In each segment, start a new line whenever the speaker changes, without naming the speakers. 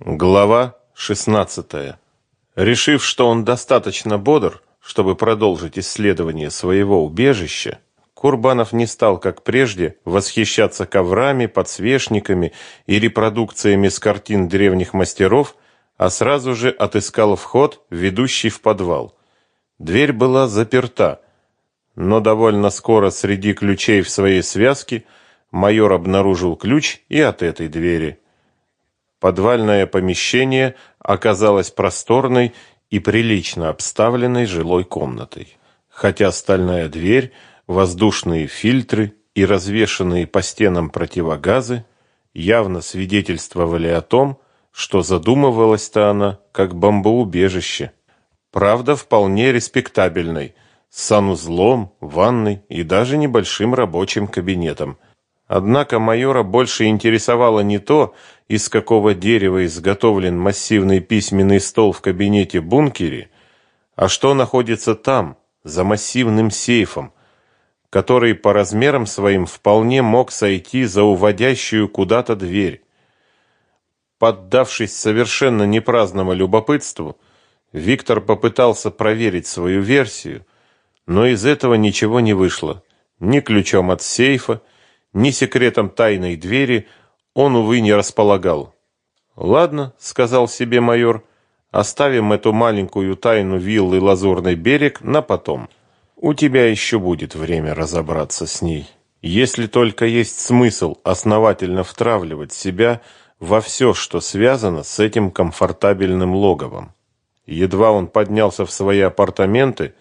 Глава 16. Решив, что он достаточно бодр, чтобы продолжить исследование своего убежища, Курбанов не стал, как прежде, восхищаться коврами, подсвечниками и репродукциями с картин древних мастеров, а сразу же отыскал вход, ведущий в подвал. Дверь была заперта, но довольно скоро среди ключей в своей связке майор обнаружил ключ и от этой двери – Подвальное помещение оказалось просторной и прилично обставленной жилой комнатой. Хотя стальная дверь, воздушные фильтры и развешанные по стенам противогазы явно свидетельствовали о том, что задумывалась-то она как бомбоубежище. Правда, вполне респектабельной, с санузлом, ванной и даже небольшим рабочим кабинетом – Однако майора больше интересовало не то, из какого дерева изготовлен массивный письменный стол в кабинете-бункере, а что находится там, за массивным сейфом, который по размерам своим вполне мог сойти за уводящую куда-то дверь. Поддавшись совершенно непраздному любопытству, Виктор попытался проверить свою версию, но из этого ничего не вышло. Ни ключом от сейфа, ни секретом тайной двери он, увы, не располагал. «Ладно», — сказал себе майор, — «оставим эту маленькую тайну виллы Лазурный берег на потом. У тебя еще будет время разобраться с ней. Если только есть смысл основательно втравливать себя во все, что связано с этим комфортабельным логовом». Едва он поднялся в свои апартаменты,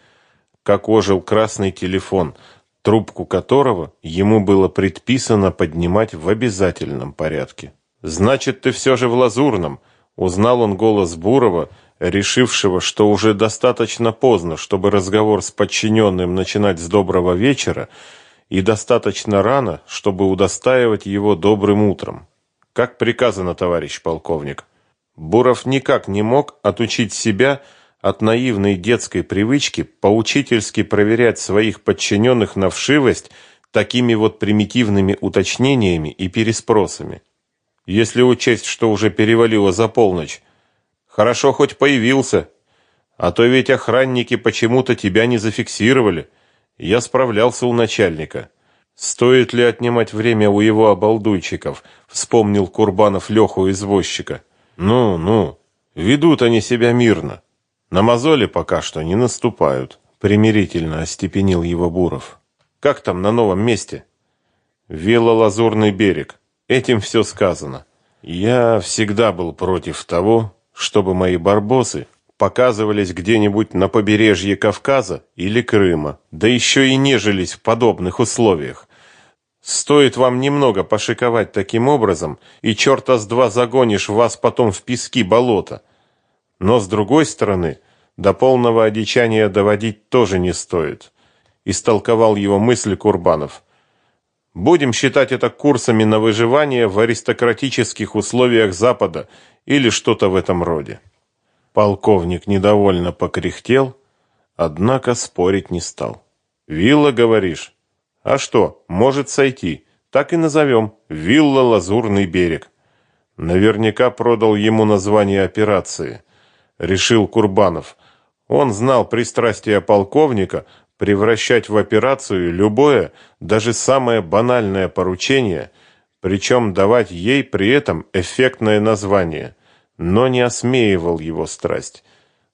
как ожил красный телефон — трубку которого ему было предписано поднимать в обязательном порядке. «Значит, ты все же в Лазурном», — узнал он голос Бурова, решившего, что уже достаточно поздно, чтобы разговор с подчиненным начинать с доброго вечера, и достаточно рано, чтобы удостаивать его добрым утром. «Как приказано, товарищ полковник». Буров никак не мог отучить себя от наивной детской привычки поучительски проверять своих подчиненных на вшивость такими вот примитивными уточнениями и переспросами. Если учесть, что уже перевалило за полночь, хорошо хоть появился, а то ведь охранники почему-то тебя не зафиксировали. Я справлялся у начальника. Стоит ли отнимать время у его обалдуйчиков, вспомнил Курбанов Леху извозчика. Ну, ну, ведут они себя мирно. На мозоли пока что не наступают, примирительно остепенил его Буров. Как там на новом месте? Вилла Лазурный берег. Этим все сказано. Я всегда был против того, чтобы мои барбосы показывались где-нибудь на побережье Кавказа или Крыма, да еще и нежились в подобных условиях. Стоит вам немного пошиковать таким образом, и черта с два загонишь вас потом в пески болота. Но с другой стороны, до полного одичания доводить тоже не стоит. Истолковал его мысли Курбанов. Будем считать это курсами на выживание в аристократических условиях Запада или что-то в этом роде. Полковник недовольно покряхтел, однако спорить не стал. Вилла, говоришь? А что, может сойти. Так и назовем. Вилла Лазурный берег. Наверняка продал ему название операции решил Курбанов. Он знал пристрастие полковника превращать в операцию любое, даже самое банальное поручение, причем давать ей при этом эффектное название, но не осмеивал его страсть.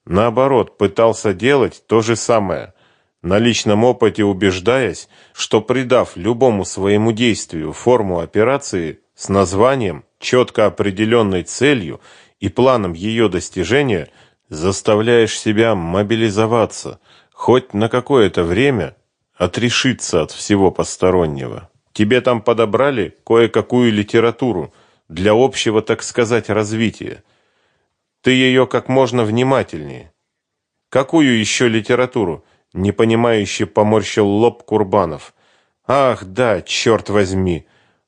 Наоборот, пытался делать то же самое, на личном опыте убеждаясь, что придав любому своему действию форму операции с названием, четко определенной целью и планом ее достижения заставляешь себя мобилизоваться, хоть на какое-то время отрешиться от всего постороннего. Тебе там подобрали кое-какую литературу для общего, так сказать, развития. Ты ее как можно внимательнее. Какую еще литературу? Непонимающе поморщил лоб Курбанов. Ах, да, черт возьми.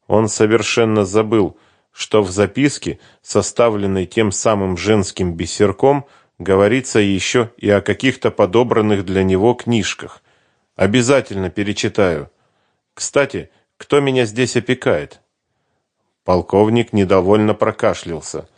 Он совершенно забыл, что в записке, составленной тем самым женским бисерком, говорится еще и о каких-то подобранных для него книжках. Обязательно перечитаю. Кстати, кто меня здесь опекает? Полковник недовольно прокашлялся.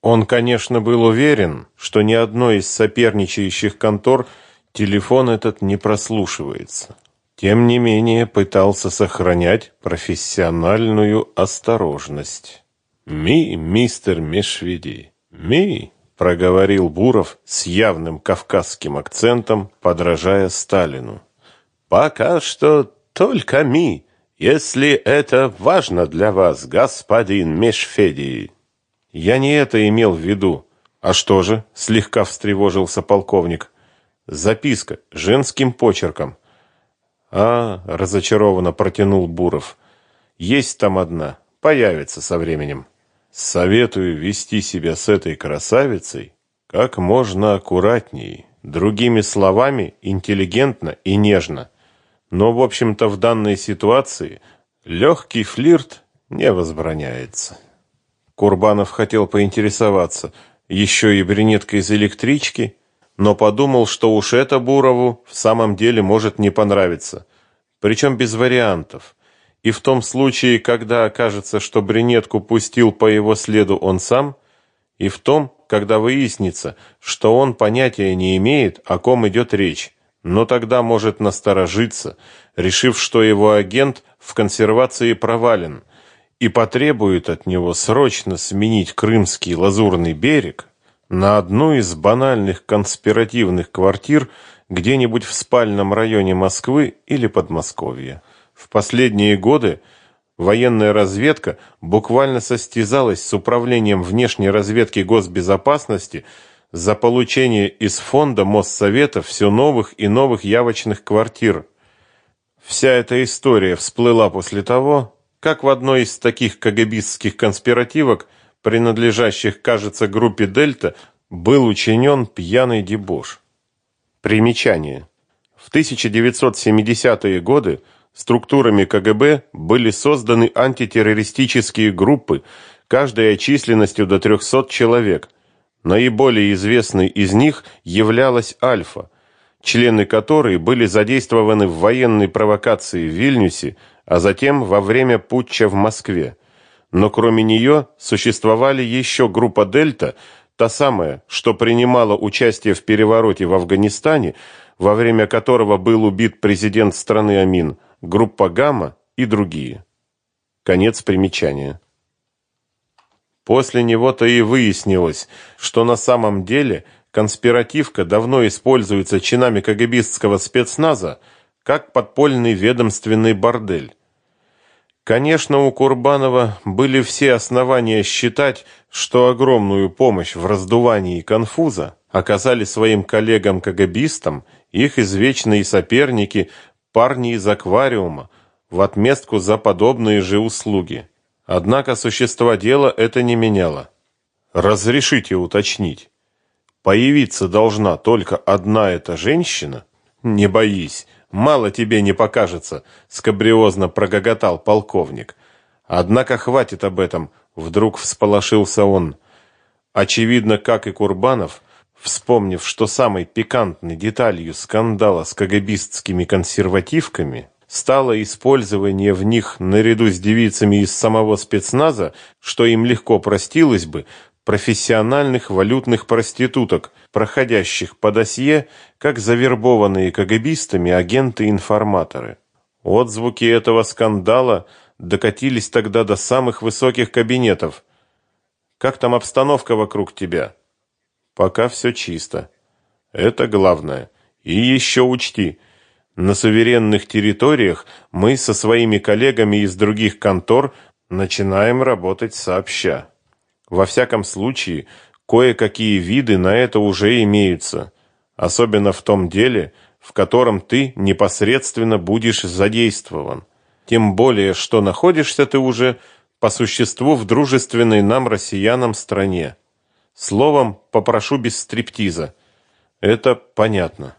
Он, конечно, был уверен, что ни одной из соперничающих контор телефон этот не прослушивается. Тем не менее, пытался сохранять профессиональную осторожность. «Ми, мистер Мешведи, ми!» — проговорил Буров с явным кавказским акцентом, подражая Сталину. «Пока что только ми, если это важно для вас, господин Мешфеди». «Я не это имел в виду». «А что же?» — слегка встревожился полковник. «Записка женским почерком». «А, — разочарованно протянул Буров, — есть там одна, появится со временем». Советую вести себя с этой красавицей как можно аккуратней, другими словами, интеллигентно и нежно. Но, в общем-то, в данной ситуации легкий флирт не возбраняется. Курбанов хотел поинтересоваться, еще и брюнетка из электрички, но подумал, что уж это Бурову в самом деле может не понравиться. Причем без вариантов. И в том случае, когда окажется, что брюнетку пустил по его следу он сам, и в том, когда выяснится, что он понятия не имеет, о ком идет речь, но тогда может насторожиться, решив, что его агент в консервации провален, и потребует от него срочно сменить Крымский лазурный берег на одну из банальных конспиративных квартир где-нибудь в спальном районе Москвы или Подмосковья. В последние годы военная разведка буквально состязалась с управлением внешней разведки госбезопасности за получение из фонда Моссовета все новых и новых явочных квартир. Вся эта история всплыла после того, как в одной из таких КГБистских конспиративок, принадлежащих, кажется, группе Дельта, был учинен пьяный дебош. Примечание. В 1970-е годы Структурами КГБ были созданы антитеррористические группы, каждая численностью до 300 человек. Наиболее известной из них являлась Альфа, члены которой были задействованы в военной провокации в Вильнюсе, а затем во время путча в Москве. Но кроме нее существовали еще группа Дельта, та самая, что принимала участие в перевороте в Афганистане, во время которого был убит президент страны Амин, группа Гамма и другие. Конец примечания. После него-то и выяснилось, что на самом деле конспиративка давно используется чинами КГБистского спецназа как подпольный ведомственный бордель. Конечно, у Курбанова были все основания считать, что огромную помощь в раздувании конфуза оказали своим коллегам-КГБистам их извечные соперники парни из аквариума в отместку за подобные же услуги. Однако существа дела это не меняло. Разрешите уточнить. Появиться должна только одна эта женщина? Не боись, мало тебе не покажется, скабриозно прогоготал полковник. Однако хватит об этом, вдруг всполошился он. Очевидно, как и Курбанов, Вспомнив, что самой пикантной деталью скандала с кагабистскими консервативками стало использование в них наряду с девицами из самого спецназа, что им легко простилось бы, профессиональных валютных проституток, проходящих по досье как завербованные кагабистами агенты-информаторы. Отзвуки этого скандала докатились тогда до самых высоких кабинетов. Как там обстановка вокруг тебя? Пока все чисто. Это главное. И еще учти, на суверенных территориях мы со своими коллегами из других контор начинаем работать сообща. Во всяком случае, кое-какие виды на это уже имеются, особенно в том деле, в котором ты непосредственно будешь задействован. Тем более, что находишься ты уже по существу в дружественной нам россиянам стране. Словом, попрошу без стриптиза. Это понятно.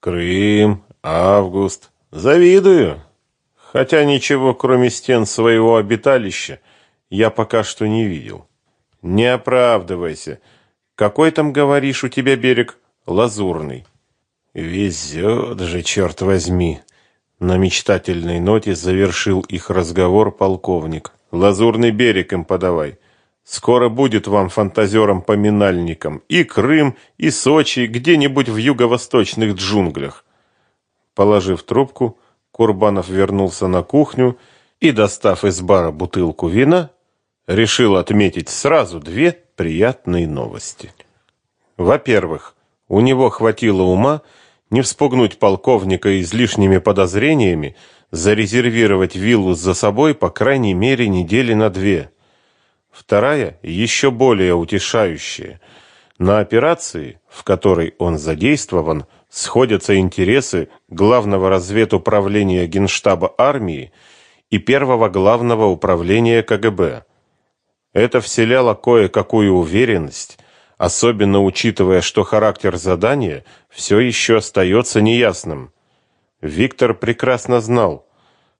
Крым, август. Завидую. Хотя ничего, кроме стен своего обиталища, я пока что не видел. Не оправдывайся. Какой там, говоришь, у тебя берег? Лазурный. Везет же, черт возьми. На мечтательной ноте завершил их разговор полковник. Лазурный берег им подавай. Скоро будет вам фантазерам-поминальникам и Крым, и Сочи, где-нибудь в юго-восточных джунглях. Положив трубку, Курбанов вернулся на кухню и, достав из бара бутылку вина, решил отметить сразу две приятные новости. Во-первых, у него хватило ума не вспугнуть полковника излишними подозрениями, зарезервировать виллу за собой по крайней мере недели на две. Вторая, еще более утешающая. На операции, в которой он задействован, сходятся интересы главного разведуправления Генштаба армии и первого главного управления КГБ. Это вселяло кое-какую уверенность, особенно учитывая, что характер задания все еще остается неясным. Виктор прекрасно знал,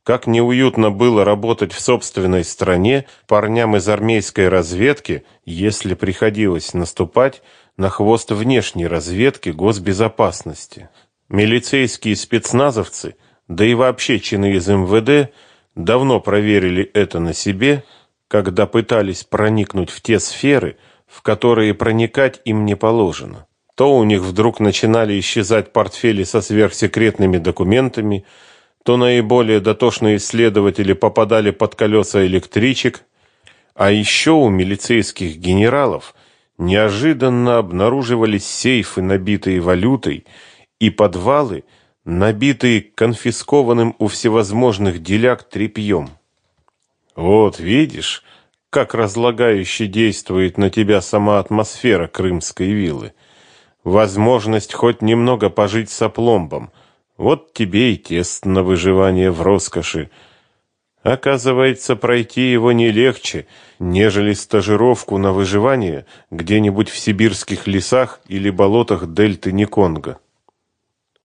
как неуютно было работать в собственной стране парням из армейской разведки, если приходилось наступать на хвост внешней разведки госбезопасности. Милицейские спецназовцы, да и вообще чины из МВД давно проверили это на себе, когда пытались проникнуть в те сферы, в которые проникать им не положено. То у них вдруг начинали исчезать портфели со сверхсекретными документами, то наиболее дотошные исследователи попадали под колеса электричек, а еще у милицейских генералов неожиданно обнаруживались сейфы, набитые валютой, и подвалы, набитые конфискованным у всевозможных деляк тряпьем. Вот видишь, как разлагающе действует на тебя сама атмосфера крымской виллы возможность хоть немного пожить с опломбом. Вот тебе и тест на выживание в роскоши. Оказывается, пройти его не легче, нежели стажировку на выживание где-нибудь в сибирских лесах или болотах дельты Никонга.